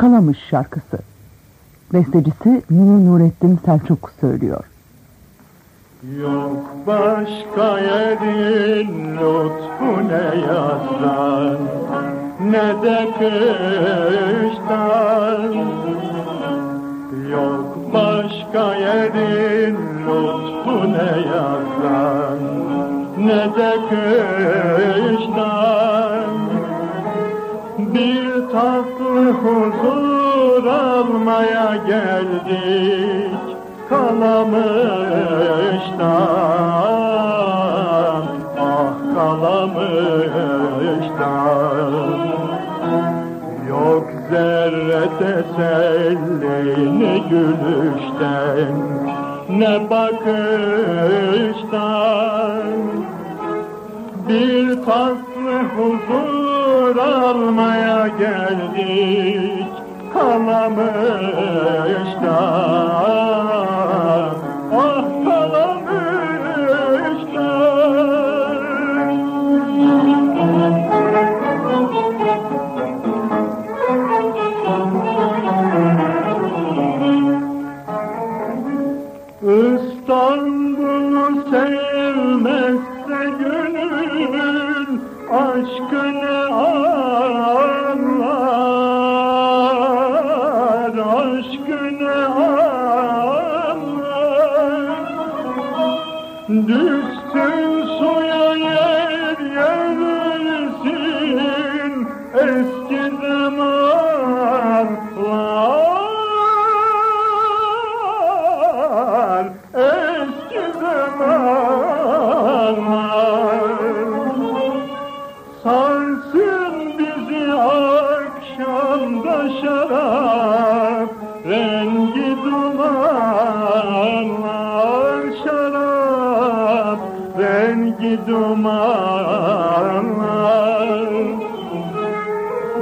Kalamış şarkısı. Bestecisi Nur Nurettin Selçuk söylüyor. Yok başka yerin lütfu ne yazdan ne de kıştan Yok başka yerin lütfu ne yazdan ne de kıştan Bir tatlı huzur almaya geldik kalamıştan. Ah kalamıştan. Yok zerre teselli ne gülüşten ne bakıştan Bir tatlı huzur almaya geldik. Kalamıştan gönül aşkını anlar, aşkını anlar. Düşsün suya yer yersin Rengi dumanlar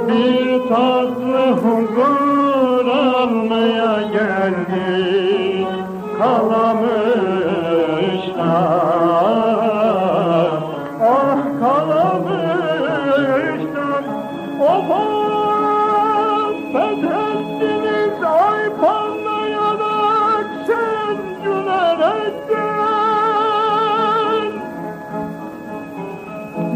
Bir tatlı huzur almaya geldik Kalamışlar Ah kalamışlar. Of Fethettiniz ay parlayarak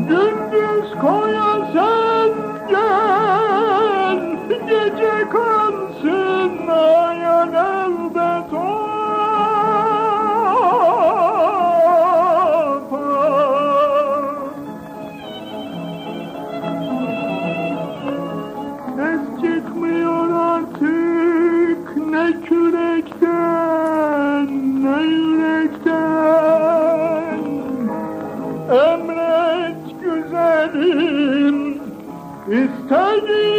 Gündüz koya sen gel Gece kansın Hallelujah.